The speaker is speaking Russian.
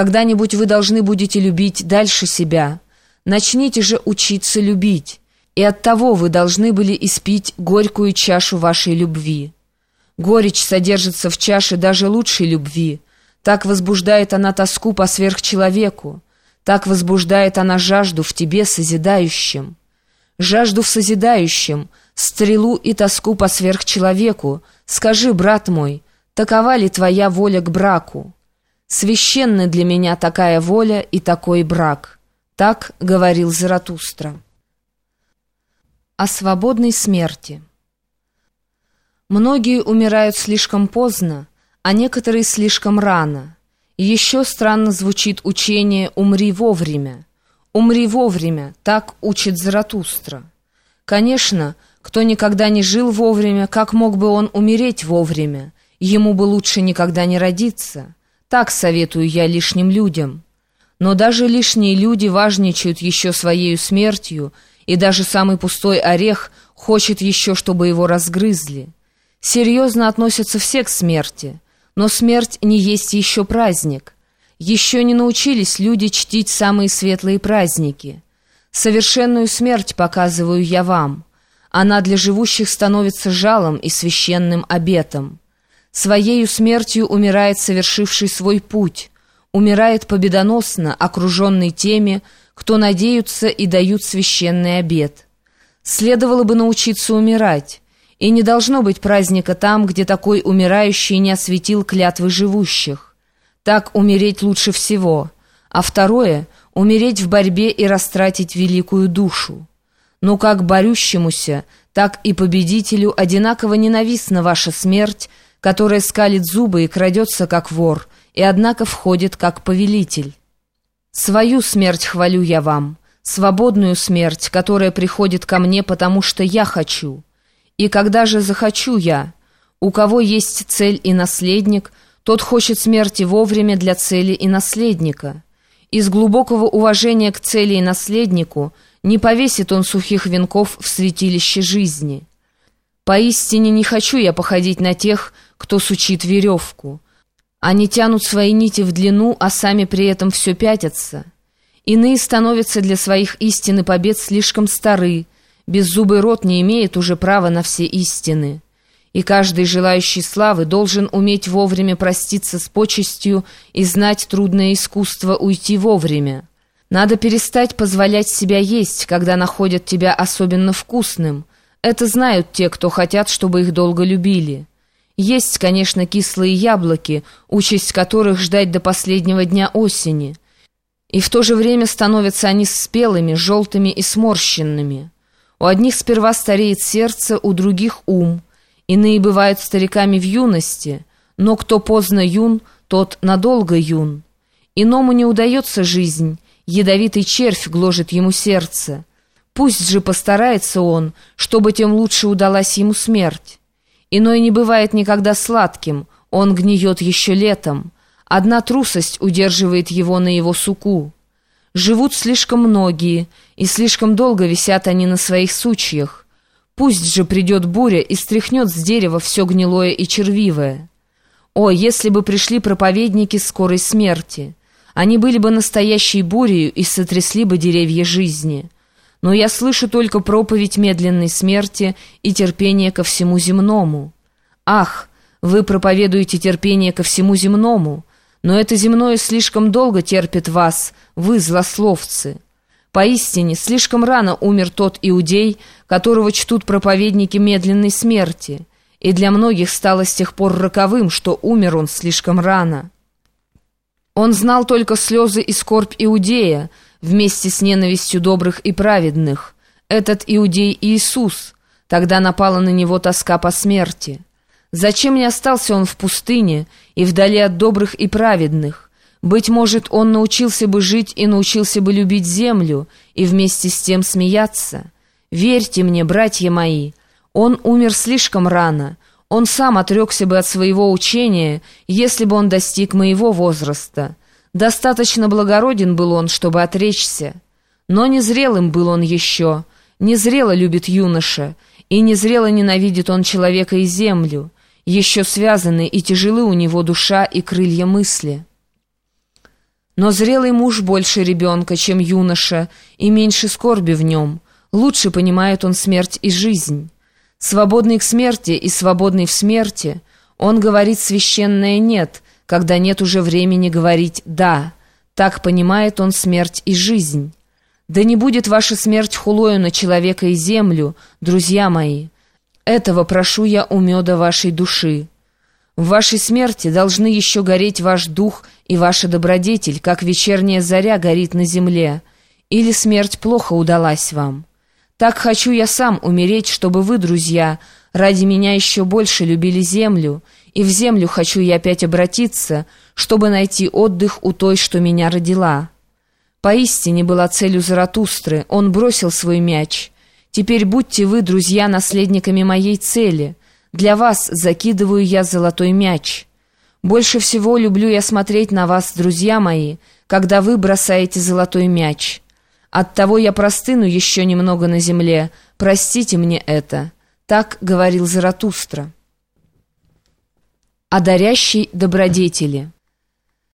Когда-нибудь вы должны будете любить дальше себя. Начните же учиться любить, и оттого вы должны были испить горькую чашу вашей любви. Горечь содержится в чаше даже лучшей любви. Так возбуждает она тоску по сверхчеловеку. Так возбуждает она жажду в тебе созидающем. Жажду в созидающем, стрелу и тоску по сверхчеловеку. Скажи, брат мой, такова ли твоя воля к браку? Священны для меня такая воля и такой брак. Так говорил Заратустра. О свободной смерти. Многие умирают слишком поздно, а некоторые слишком рано. Еще странно звучит учение «умри вовремя». «Умри вовремя», так учит Заратустра. Конечно, кто никогда не жил вовремя, как мог бы он умереть вовремя? Ему бы лучше никогда не родиться. Так советую я лишним людям. Но даже лишние люди важничают еще своей смертью, и даже самый пустой орех хочет еще, чтобы его разгрызли. Серьезно относятся все к смерти, но смерть не есть еще праздник. Еще не научились люди чтить самые светлые праздники. Совершенную смерть показываю я вам. Она для живущих становится жалом и священным обетом. Своею смертью умирает совершивший свой путь, умирает победоносно, окруженный теми, кто надеются и дают священный обет. Следовало бы научиться умирать, и не должно быть праздника там, где такой умирающий не осветил клятвы живущих. Так умереть лучше всего, а второе — умереть в борьбе и растратить великую душу. Но как борющемуся, так и победителю одинаково ненавистна ваша смерть, которая скалит зубы и крадется, как вор, и однако входит, как повелитель. Свою смерть хвалю я вам, свободную смерть, которая приходит ко мне, потому что я хочу. И когда же захочу я? У кого есть цель и наследник, тот хочет смерти вовремя для цели и наследника. Из глубокого уважения к цели и наследнику не повесит он сухих венков в святилище жизни. Поистине не хочу я походить на тех, кто сучит веревку. Они тянут свои нити в длину, а сами при этом все пятятся. Иные становятся для своих истин и побед слишком стары, беззубый рот не имеет уже права на все истины. И каждый желающий славы должен уметь вовремя проститься с почестью и знать трудное искусство уйти вовремя. Надо перестать позволять себя есть, когда находят тебя особенно вкусным. Это знают те, кто хотят, чтобы их долго любили. Есть, конечно, кислые яблоки, участь которых ждать до последнего дня осени. И в то же время становятся они спелыми, желтыми и сморщенными. У одних сперва стареет сердце, у других ум. Иные бывают стариками в юности, но кто поздно юн, тот надолго юн. Иному не удается жизнь, ядовитый червь гложет ему сердце. Пусть же постарается он, чтобы тем лучше удалась ему смерть. Иной не бывает никогда сладким, он гниет еще летом. Одна трусость удерживает его на его суку. Живут слишком многие, и слишком долго висят они на своих сучьях. Пусть же придет буря и стряхнет с дерева все гнилое и червивое. О, если бы пришли проповедники скорой смерти! Они были бы настоящей бурею и сотрясли бы деревья жизни» но я слышу только проповедь медленной смерти и терпение ко всему земному. Ах, вы проповедуете терпение ко всему земному, но это земное слишком долго терпит вас, вы злословцы. Поистине, слишком рано умер тот иудей, которого чтут проповедники медленной смерти, и для многих стало с тех пор роковым, что умер он слишком рано. Он знал только слезы и скорбь иудея, вместе с ненавистью добрых и праведных. Этот иудей Иисус. Тогда напала на него тоска по смерти. Зачем не остался он в пустыне и вдали от добрых и праведных? Быть может, он научился бы жить и научился бы любить землю и вместе с тем смеяться. Верьте мне, братья мои, он умер слишком рано. Он сам отрекся бы от своего учения, если бы он достиг моего возраста. Достаточно благороден был он, чтобы отречься. Но незрелым был он еще, незрело любит юноша, и незрело ненавидит он человека и землю, еще связаны и тяжелы у него душа и крылья мысли». Но зрелый муж больше ребенка, чем юноша, и меньше скорби в нем. Лучше понимает он смерть и жизнь. Свободный к смерти и свободный в смерти, он говорит священное «нет», когда нет уже времени говорить «да». Так понимает он смерть и жизнь. Да не будет ваша смерть хулою на человека и землю, друзья мои. Этого прошу я у меда вашей души. В вашей смерти должны еще гореть ваш дух и ваша добродетель, как вечерняя заря горит на земле. Или смерть плохо удалась вам. Так хочу я сам умереть, чтобы вы, друзья, ради меня еще больше любили землю, и в землю хочу я опять обратиться, чтобы найти отдых у той, что меня родила. Поистине была целью Заратустры, он бросил свой мяч. Теперь будьте вы, друзья, наследниками моей цели. Для вас закидываю я золотой мяч. Больше всего люблю я смотреть на вас, друзья мои, когда вы бросаете золотой мяч. Оттого я простыну еще немного на земле. Простите мне это». Так говорил Заратустра. О дарящей добродетели.